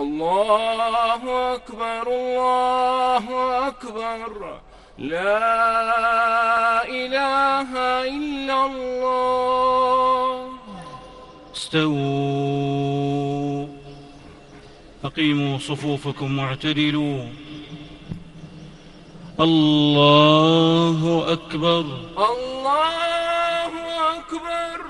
الله أكبر الله أكبر. لا إله إلا الله. استووا. أقيموا صفوفكم واعتدلوا. الله أكبر. الله أكبر.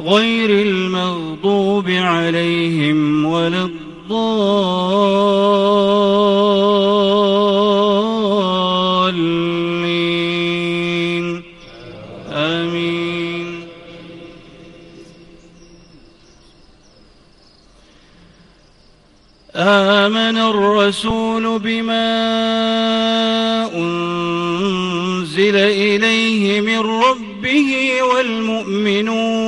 غير المغضوب عليهم ولا الضالين. آمين. آمن الرسول بما أنزل إليه من ربه والمؤمنون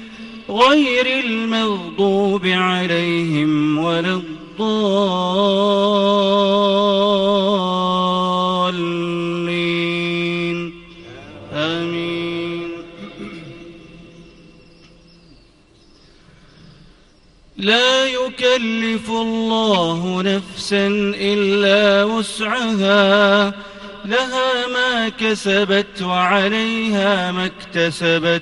غير المغضوب عليهم ولا الضالين. آمين. لا يكلف الله نفسا إلا وسعها لها ما كسبت وعليها ما اكتسبت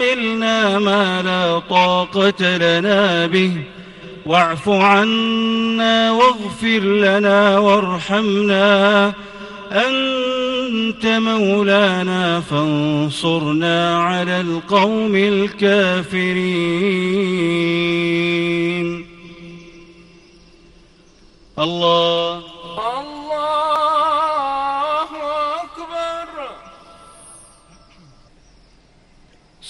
تحملنا ما لا طاقة لنا به. واعف عنا واغفر لنا وارحمنا. أنت مولانا فانصرنا على القوم الكافرين. الله. الله.